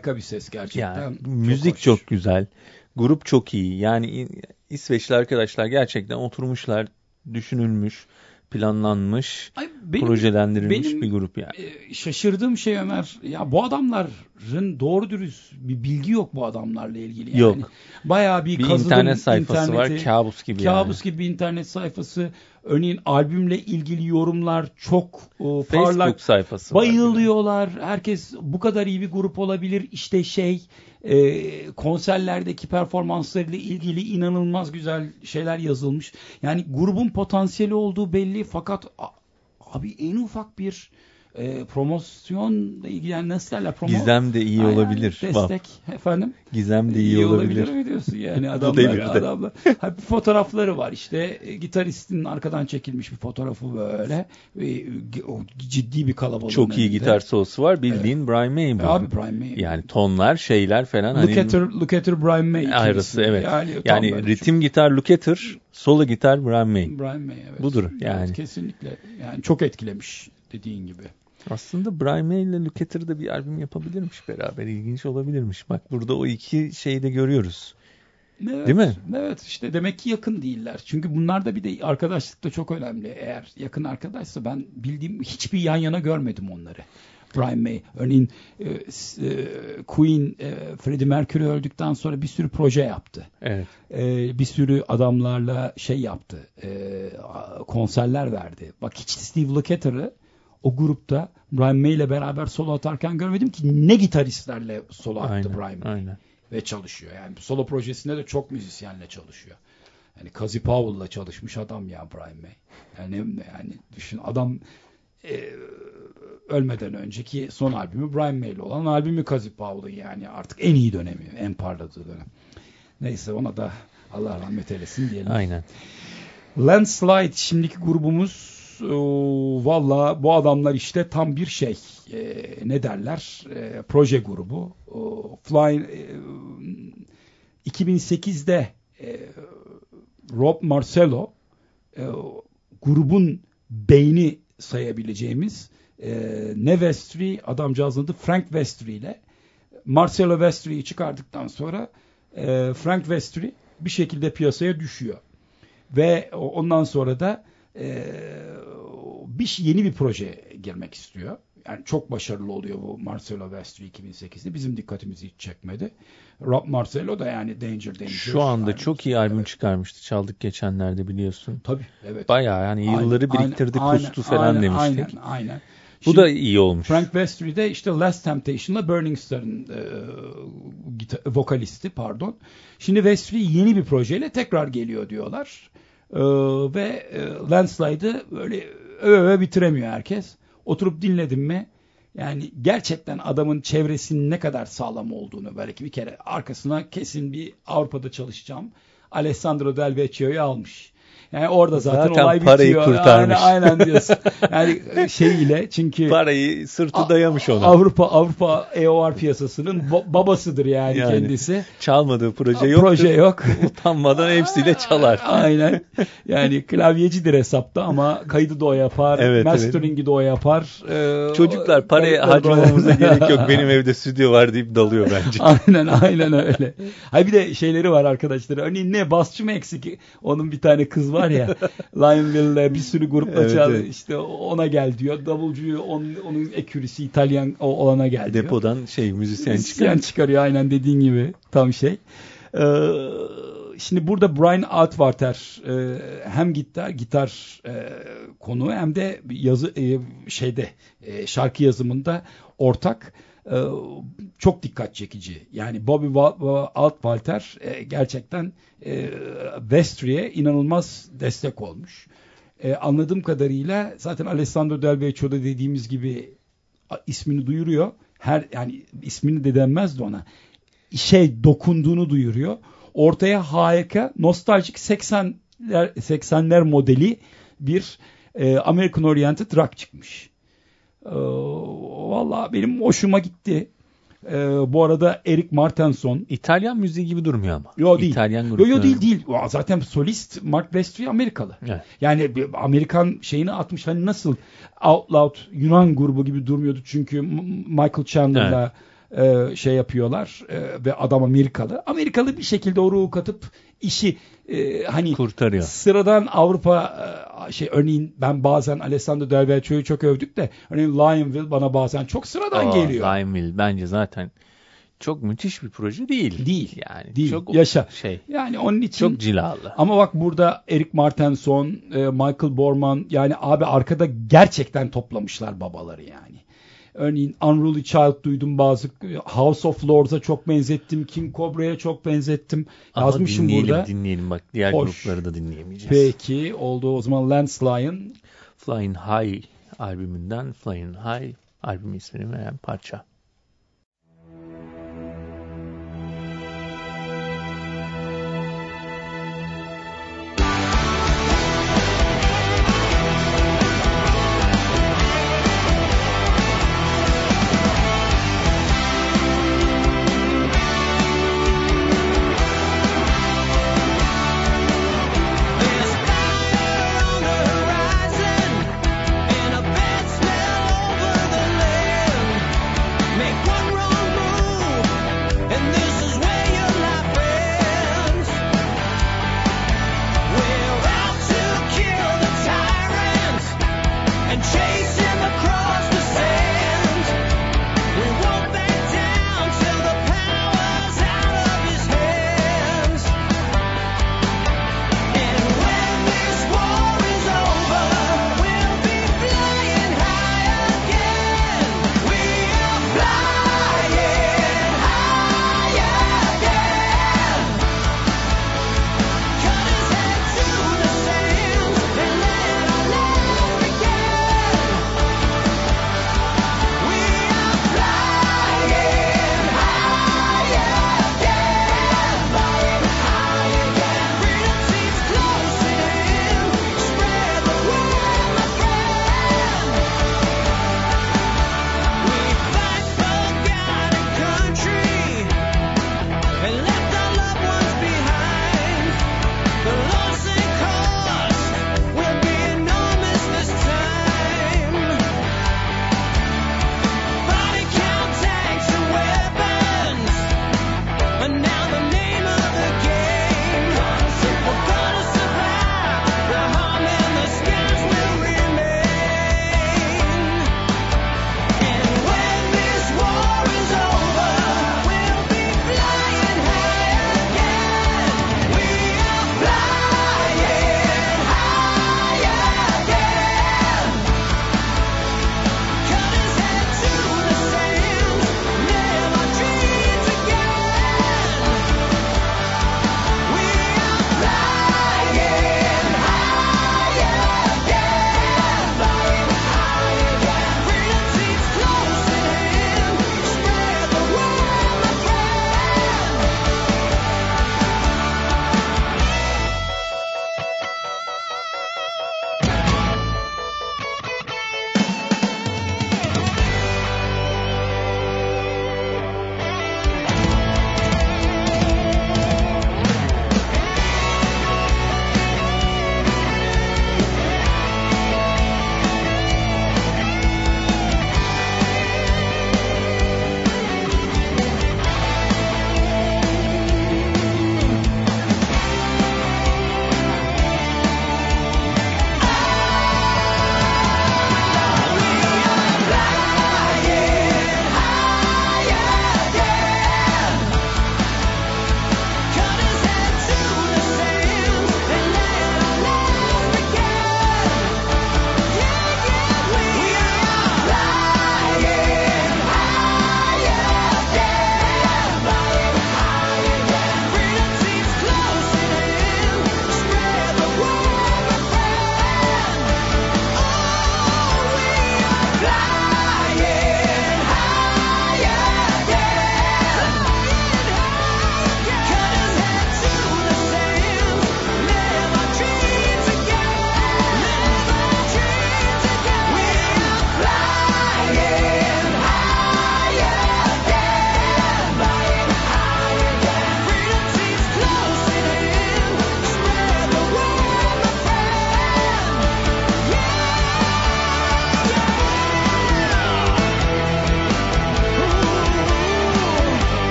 harika bir ses gerçekten. Yani Çok müzik hoş. çok güzel. Grup çok iyi. Yani İsveçli arkadaşlar gerçekten oturmuşlar, düşünülmüş, planlanmış, Ay, benim- projelendirilmiş benim- bir grup yani. E, şaşırdığım şey Ömer, ya bu adamların doğru dürüst bir bilgi yok bu adamlarla ilgili. Yani. Yok. Bayağı bir, Bir kazıdım internet sayfası var, interneti. kabus gibi Kabus yani. gibi bir internet sayfası. Örneğin albümle ilgili yorumlar çok Facebook parlak. sayfası var. Bayılıyorlar. Herkes bu kadar iyi bir grup olabilir. İşte şey e, konserlerdeki performanslarıyla ilgili inanılmaz güzel şeyler yazılmış. Yani grubun potansiyeli olduğu belli fakat abi en ufak bir e, promosyonla ilgili yani nasıl derler? Promo... Gizem de iyi Aynen, olabilir. Bak, Destek efendim. Gizem de iyi, olabilir. mi diyorsun yani adamlar, adamlar. Ha, bir fotoğrafları var işte e, gitaristin arkadan çekilmiş bir fotoğrafı böyle E, o ciddi bir kalabalığın Çok iyi önünde. gitar solosu var. Bildiğin Brian May bu. Abi Brian May. Yani tonlar, şeyler falan. Look hani at her, look at her Brian May. ayrısı evet. Yani, Yani, ritim gitar Lukather, solo gitar Brian May. çok- Brian May evet. Budur Evet, yani. kesinlikle. Yani çok etkilemiş dediğin gibi. Aslında Brian May ile Lukather da bir albüm yapabilirmiş beraber. İlginç olabilirmiş. Bak burada o iki şeyi de görüyoruz. Evet, Değil mi? Evet işte demek ki yakın değiller. Çünkü bunlar da bir de arkadaşlık da çok önemli. Eğer yakın arkadaşsa ben bildiğim hiçbir yan yana görmedim onları. Brian May. Örneğin e, e, Queen, e, Freddie Mercury öldükten sonra bir sürü proje yaptı. Evet. E, bir sürü adamlarla şey yaptı. e, konserler verdi. Bak hiç Steve Lukather'ı o grupta Brian May ile beraber solo atarken görmedim ki ne gitaristlerle solo attı Aynen. Brian May Aynen. ve çalışıyor. Yani solo projesinde de çok müzisyenle çalışıyor. Yani Kazi Powell'la çalışmış adam ya Brian May. Yani yani düşün adam e, ölmeden önceki son albümü Brian May ile olan albümü Kazi Powell'ın yani artık en iyi dönemi, en parladığı dönem. Neyse ona da Allah rahmet eylesin diyelim. Aynen. Landslide şimdiki grubumuz valla bu adamlar işte tam bir şey e, ne derler e, proje grubu. E, Flying e, 2008'de e, Rob Marcelo e, grubun beyni sayabileceğimiz e, ne Vestry adamcağızın adı Frank Vestry ile Marcelo Vestry'yi çıkardıktan sonra e, Frank Vestry bir şekilde piyasaya düşüyor. Ve ondan sonra da e, bir yeni bir proje girmek istiyor. Yani çok başarılı oluyor bu Marcelo Vestry 2008'de. Bizim dikkatimizi hiç çekmedi. Rob Marcelo da yani Danger Danger. Şu anda yani, çok iyi albüm evet. çıkarmıştı. Çaldık geçenlerde biliyorsun. Tabii evet. Bayağı yani yılları Aynen, biriktirdi aynen, kustu falan aynen, demiştik. Aynen aynen. Bu Şimdi da iyi olmuş. Frank Westry de işte Last Temptation'la Burning Star'ın e, gita- vokalisti pardon. Şimdi Westry yeni bir projeyle tekrar geliyor diyorlar. E, ve e, Landslide'ı böyle öve öve bitiremiyor herkes. Oturup dinledim mi yani gerçekten adamın çevresinin ne kadar sağlam olduğunu belki bir kere arkasına kesin bir Avrupa'da çalışacağım. Alessandro Del Vecchio'yu almış. Yani orada zaten, Zaten olay parayı bitiyor. kurtarmış. Aynen, aynen diyorsun. Yani şey ile çünkü Parayı sırtı dayamış ona. Avrupa Avrupa AOR piyasasının babasıdır yani, Yani kendisi. Çalmadığı proje yok. Proje yok. Utanmadan hepsiyle çalar. Aynen. Yani klavyecidir hesapta ama kaydı da o yapar. Evet, mastering'i de o yapar. Ee, Çocuklar parayı harcamamıza gerek yok. Benim evde stüdyo var deyip dalıyor bence. aynen aynen öyle. Hayır bir de şeyleri var arkadaşlar. Örneğin ne basçı mı eksik? Onun bir tane kız var ya. Lionel'le bir sürü grupla Evet, çal. evet. işte ona gel diyor. Davulcuyu onun, onun ekürisi İtalyan o- olana gel diyor. Depodan şey müzisyen Müzisyen çıkar. çıkarıyor aynen dediğin gibi. Tam şey. Ee, şimdi burada Brian Altwarter e, hem gitar gitar e, konu hem de yazı e, şeyde e, şarkı yazımında ortak çok dikkat çekici. Yani Bobby Wa- Wa- Altwarter e, gerçekten e, Vestry'e inanılmaz destek olmuş. E, anladığım kadarıyla zaten Alessandro Del Vecchio'da dediğimiz gibi ismini duyuruyor. Her yani ismini de denmezdi ona. Şey dokunduğunu duyuruyor. Ortaya harika nostaljik 80'ler 80'ler modeli bir American Oriented rock çıkmış. E, Valla benim hoşuma gitti. E, bu arada Eric Martenson İtalyan müziği gibi durmuyor ama. Yo değil. İtalyan Yo, yo değil değil. Zaten solist Mark Westry Amerikalı. Evet. Yani Amerikan şeyini atmış. Hani nasıl Out Loud Yunan grubu gibi durmuyordu. Çünkü Michael Chandler'la e, şey yapıyorlar e, ve adam Amerikalı. Amerikalı bir şekilde o ruhu katıp işi e, hani Kurtarıyor. sıradan Avrupa e, şey örneğin ben bazen Alessandro Del Vecchio'yu çok övdük de örneğin Lionville bana bazen çok sıradan Aa, geliyor. Lionville bence zaten çok müthiş bir proje değil. Değil. Yani Değil. çok Yaşa. şey. Yani onun için Çok cilalı. Ama bak burada Eric Martenson, e, Michael Borman yani abi arkada gerçekten toplamışlar babaları yani. Örneğin Unruly Child duydum bazı House of Lords'a çok benzettim. King Cobra'ya çok benzettim. Ama Yazmışım dinleyelim, burada. dinleyelim bak. Diğer Hoş. grupları da dinleyemeyeceğiz. Peki oldu o zaman Lance Lyon. Flying High albümünden Flying High albüm ismini veren parça.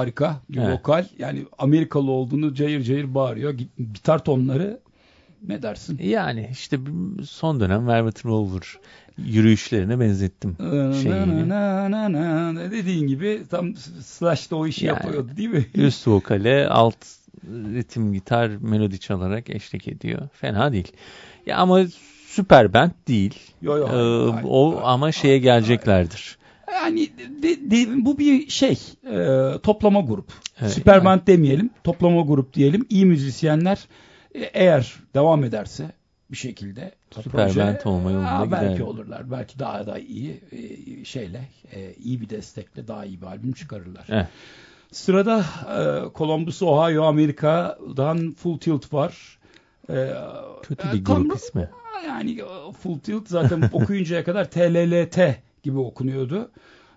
Harika bir Evet. vokal. Yani Amerikalı olduğunu cayır cayır bağırıyor. Git- Gitar tonları ne dersin? Yani işte son dönem Velvet Revolver yürüyüşlerine benzettim şeyini. Na, na, na, na. Dediğin gibi tam Slash da o işi Yani. yapıyordu değil mi? Üst vokale alt ritim gitar melodi çalarak eşlik ediyor. Fena değil. Ya ama süper band değil. Yo, yo, Ee, hayır, hayır, o hayır, ama şeye geleceklerdir. Yani de- de- bu bir şey e, toplama grup. Evet, Süperband demeyelim toplama grup diyelim. İyi müzisyenler e, eğer devam ederse bir şekilde Süperband olma yolunda aa, belki gider. olurlar. Belki daha da iyi e, şeyle e, iyi bir destekle daha iyi bir albüm çıkarırlar. Evet. Sırada e, Columbus, Ohio, Amerika'dan Full Tilt var. E, Kötü e, bir grup ismi. Yani e, Full Tilt zaten okuyuncaya kadar TLLT gibi okunuyordu.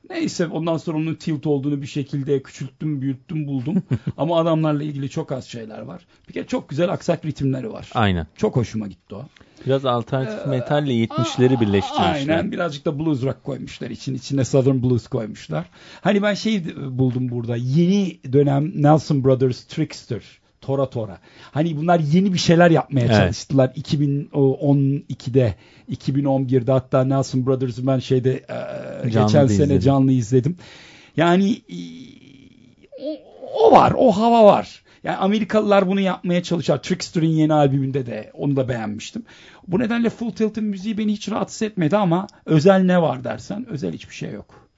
Neyse ondan sonra onun tilt olduğunu bir şekilde küçülttüm, büyüttüm, buldum. Ama adamlarla ilgili çok az şeyler var. Bir kere çok güzel aksak ritimleri var. Aynen. Çok hoşuma gitti o. Biraz alternatif metalle 70'leri birleştirmişler. Aynen birazcık da blues rock koymuşlar için. içine Southern blues koymuşlar. Hani ben şey buldum burada. Yeni dönem Nelson Brothers Trickster. Tora Tora. Hani bunlar yeni bir şeyler yapmaya Evet. çalıştılar. 2012'de, 2011'de hatta Nelson Brothers'ı ben şeyde e, Canlı geçen sene izledim. canlı izledim. Yani e, o, o var, o hava var. Yani Amerikalılar bunu yapmaya çalışıyor. Trickster'ın yeni albümünde de onu da beğenmiştim. Bu nedenle Full Tilt'in müziği beni hiç rahatsız etmedi ama özel ne var dersen özel hiçbir şey yok.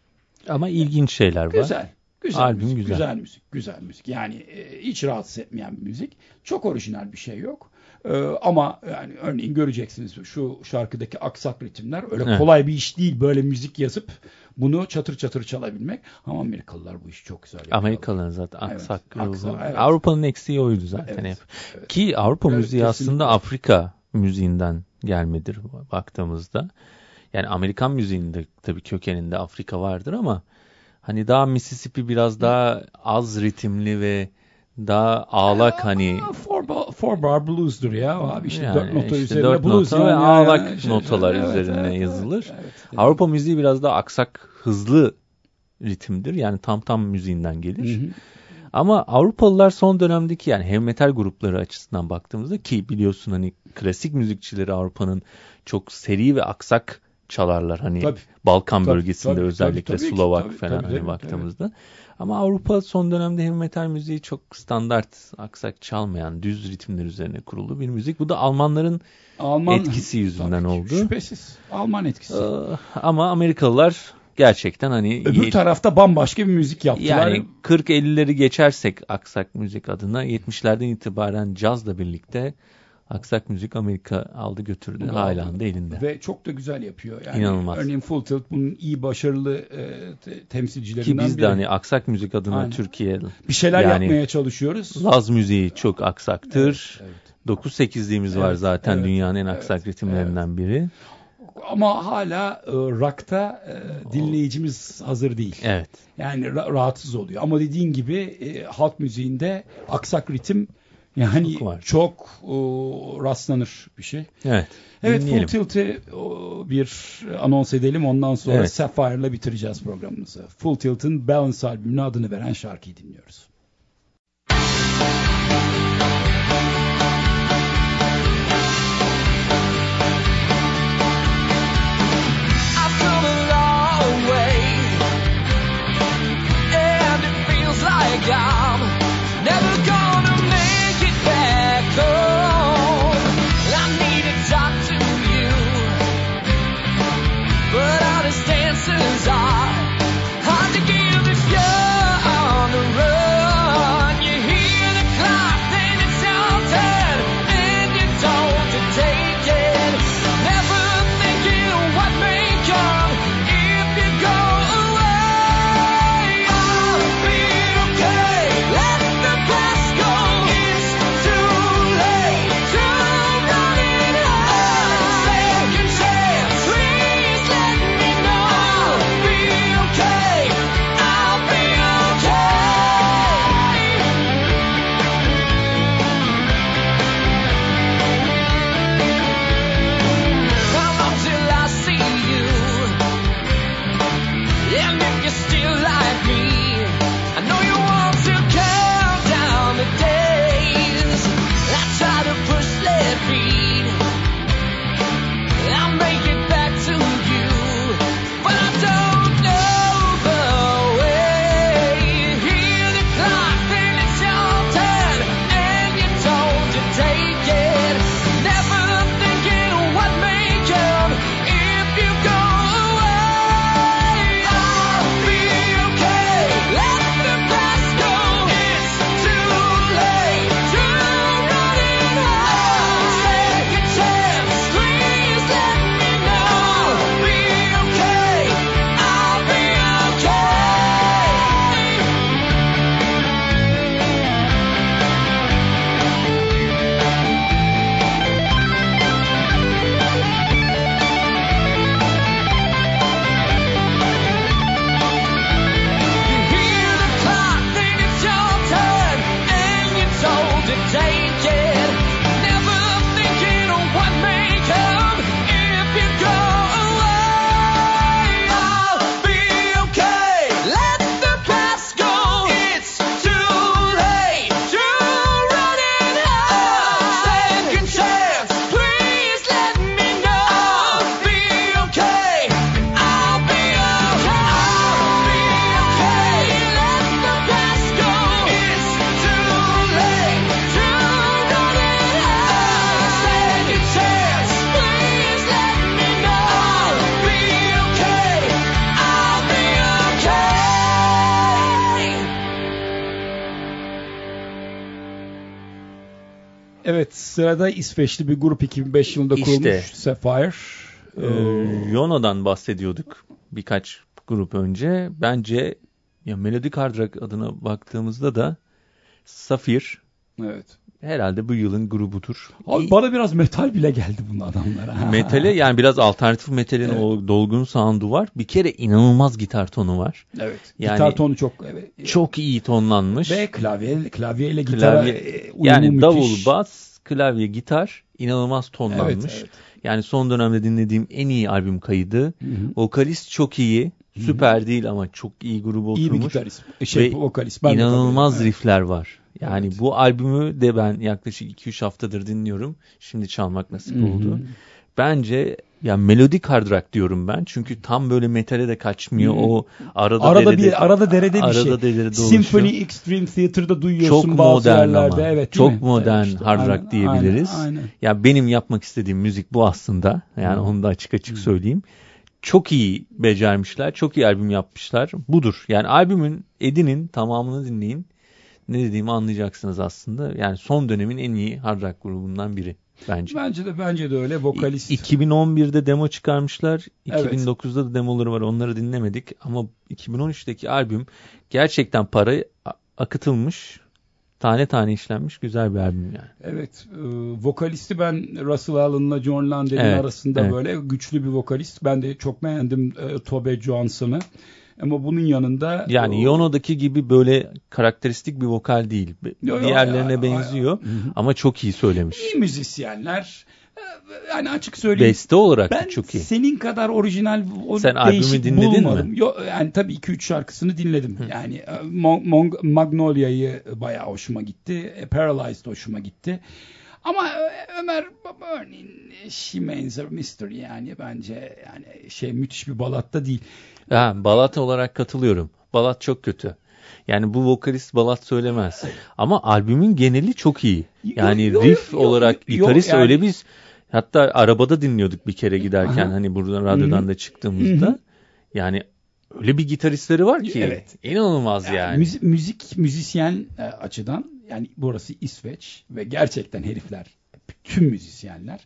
Ama ilginç şeyler var. Güzel. Güzel Albüm müzik, güzel. güzel müzik, güzel müzik. Yani e, hiç rahatsız etmeyen bir müzik. Çok orijinal bir şey yok. E, ama yani örneğin göreceksiniz şu şarkıdaki aksak ritimler öyle Evet. kolay bir iş değil böyle müzik yazıp bunu çatır çatır çalabilmek. Ama Amerikalılar bu işi çok güzel yapıyorlar. Amerikalıların zaten Evet, aksak. aksak, ruhu. evet. Avrupa'nın eksiği oydu zaten Evet, hep. evet. Ki Avrupa Evet, müziği kesinlikle. aslında Afrika müziğinden gelmedir baktığımızda. Yani Amerikan müziğinde tabii kökeninde Afrika vardır ama hani daha Mississippi biraz daha az ritimli ve daha ağlak hani Four, bar, four bar blues'dur ya abi işte Yani dört nota işte üzerinde dört blues nota ve yani. ağlak Yani şey- notalar evet, üzerine evet, yazılır. evet, evet. Avrupa müziği biraz daha aksak hızlı ritimdir. Yani tam tam müziğinden gelir. Hı hı. Ama Avrupalılar son dönemdeki yani heavy metal grupları açısından baktığımızda ki biliyorsun hani klasik müzikçileri Avrupa'nın çok seri ve aksak çalarlar hani Tabii. Balkan Tabii, bölgesinde tabii, özellikle tabii, tabii ki, Slovak tabii, falan tabii, hani baktığımızda. Ama Avrupa son dönemde heavy metal müziği çok standart aksak çalmayan düz ritimler üzerine kurulu bir müzik. Bu da Almanların Alman etkisi yüzünden Tabii, oldu. Şüphesiz. Alman etkisi. Ee, ama Amerikalılar gerçekten hani Öbür tarafta bambaşka bir müzik yaptılar. yani 40-50'leri geçersek aksak müzik adına 70'lerden itibaren cazla birlikte aksak müzik Amerika aldı götürdü. Aldı. Hala da elinde. Ve çok da güzel yapıyor. Yani İnanılmaz. Örneğin Full Tilt bunun iyi başarılı e, te- Ki temsilcilerinden biz de biri. hani aksak müzik adına Aynen. Türkiye bir şeyler yani- yapmaya çalışıyoruz. Laz müziği çok aksaktır. Evet, 9-8'liğimiz var Evet, zaten evet, dünyanın en evet, aksak ritimlerinden biri. Ama hala e, rock'ta e, dinleyicimiz hazır değil. Evet. Yani ra- rahatsız oluyor. Ama dediğin gibi e, halk müziğinde aksak ritim yani Çok var. çok, e, rastlanır bir şey. Evet. Evet Dinleyelim. Full Tilt'i o, bir anons edelim. Ondan sonra Evet. Sapphire'la bitireceğiz programımızı. Full Tilt'in Balance albümüne adını veren şarkıyı dinliyoruz. I've sırada İsveçli bir grup 2005 yılında İşte. kurulmuş Sapphire. Ee, Yono'dan bahsediyorduk birkaç grup önce. Bence ya Melodic Hard Rock adına baktığımızda da Safir Evet. herhalde bu yılın grubudur. Abi bana biraz metal bile geldi bunun adamlara. Metale yani biraz alternatif metalin Evet. o dolgun sound'u var. Bir kere inanılmaz gitar tonu var. Evet. Yani- Gitar tonu çok evet. Çok iyi tonlanmış. ve klavye klavyeyle gitara Klavye- uyumu yani müthiş. davul, bas, klavye, gitar inanılmaz tonlanmış. Evet, evet. Yani son dönemde dinlediğim en iyi albüm kaydı. Hı hı. Vokalist çok iyi. Süper değil ama çok iyi gruba İyi bir oturmuş. gitarist. Şey Ve vokalist. Ben İnanılmaz riffler var. Yani Evet. bu albümü de ben yaklaşık 2-3 haftadır dinliyorum. Şimdi çalmak nasip Hı hı. oldu. Bence ya melodik hard rock diyorum ben. Çünkü tam böyle metale de kaçmıyor. Hı. O arada Arada derede, bir arada derede bir arada şey. derede. Symphony Extreme Theater'da duyuyorsun Çok bazı modern yerlerde. ama. Evet, Çok mi? modern Evet, işte, hard rock aynen, diyebiliriz. Aynen, aynen. Ya benim yapmak istediğim müzik bu aslında. Yani Hı. onu da açık açık söyleyeyim. Çok iyi becermişler. Çok iyi albüm yapmışlar. Budur. Yani albümün Edin'in tamamını dinleyin. Ne dediğimi anlayacaksınız aslında. Yani son dönemin en iyi hard rock grubundan biri bence. Bence de bence de öyle vokalist. İ- 2011'de demo çıkarmışlar. Evet. 2009'da da demoları var. Onları dinlemedik. Ama 2013'teki albüm gerçekten para a- akıtılmış. Tane tane işlenmiş güzel bir albüm yani. Evet, e, vokalisti ben Russell Allen'la John Landen'in Evet, arasında evet. böyle güçlü bir vokalist. Ben de çok beğendim e, Tobe Johanson'ı. Ama bunun yanında Yani o- Yono'daki gibi böyle karakteristik bir vokal değil. Yo, yo, Diğerlerine ya- benziyor Hı hı. ama çok iyi söylemiş. iyi müzisyenler. E, Yani açık söyleyeyim. Beste olarak Ben çok iyi. senin kadar orijinal o Sen albümü dinledin mi? bulmadım. Yo, yani tabii 2-3 şarkısını dinledim. Yani e, Mon- Mon- Magnolia'yı bayağı hoşuma gitti. E, Paralyzed hoşuma gitti. Ama e, Ömer örneğin e, She Remains a Mystery yani bence yani şey müthiş bir balatta değil. Ha, balat olarak katılıyorum. Balat çok kötü. Yani bu vokalist balat söylemez. Ama albümün geneli çok iyi. Yani Yo- yo- riff yo- olarak yo- gitarist yani- öyle biz hatta arabada dinliyorduk bir kere giderken Aha. hani buradan radyodan Hı hı. da çıktığımızda. Hı. Yani öyle bir gitaristleri var ki. Evet. İnanılmaz yani. Yani müzi- müzik müzisyen e, açıdan yani burası İsveç ve gerçekten herifler bütün müzisyenler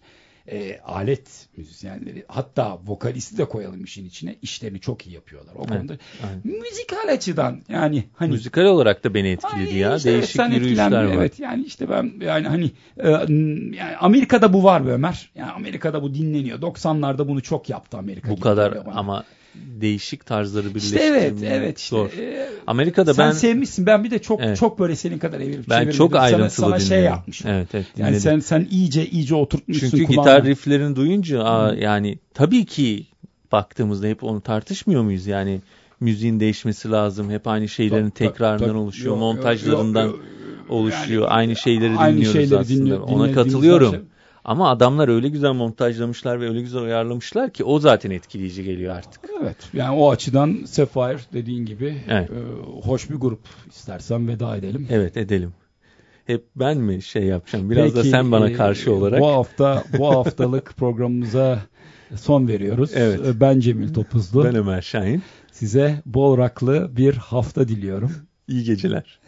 e, alet müzisyenleri hatta vokalisti de koyalım işin içine işlerini çok iyi yapıyorlar. O konuda aynen. müzikal açıdan yani hani Müzikal olarak da beni etkiledi ya. işte evet, Değişik yürüyüşler var. Evet yani işte ben yani hani e, yani Amerika'da bu var be Ömer. Yani Amerika'da bu dinleniyor. 90'larda bunu çok yaptı Amerika. Bu kadar ama değişik tarzları işte birleştirmek evet evet işte. zor. E, Amerika'da sen ben sevmişsin. Ben bir de çok Evet. çok böyle senin kadar evirip ben çok sana, ayrıntılı sana şey dinliyorum. yapmışım. Evet evet Yani dinledim. sen sen iyice iyice oturtmuşsun Çünkü kulağına. gitar rifflerini duyunca aa, yani tabii ki baktığımızda hep onu tartışmıyor muyuz? Yani müziğin değişmesi lazım. Hep aynı şeylerin tekrarından oluşuyor. Yok, montajlarından yok, yok. oluşuyor. Yani, aynı şeyleri aynı dinliyoruz şeyleri aslında. Ona katılıyorum. Ama adamlar öyle güzel montajlamışlar ve öyle güzel uyarlamışlar ki o zaten etkileyici geliyor artık. Evet. Yani o açıdan Sapphire dediğin gibi Evet. e, hoş bir grup. İstersen veda edelim. Evet edelim. Hep ben mi şey yapacağım? Biraz da Peki, sen bana e, karşı olarak. Bu hafta bu haftalık programımıza son veriyoruz. Evet. E, Ben Cemil Topuzlu. Ben Ömer Şahin. Size bol raklı bir hafta diliyorum. İyi geceler.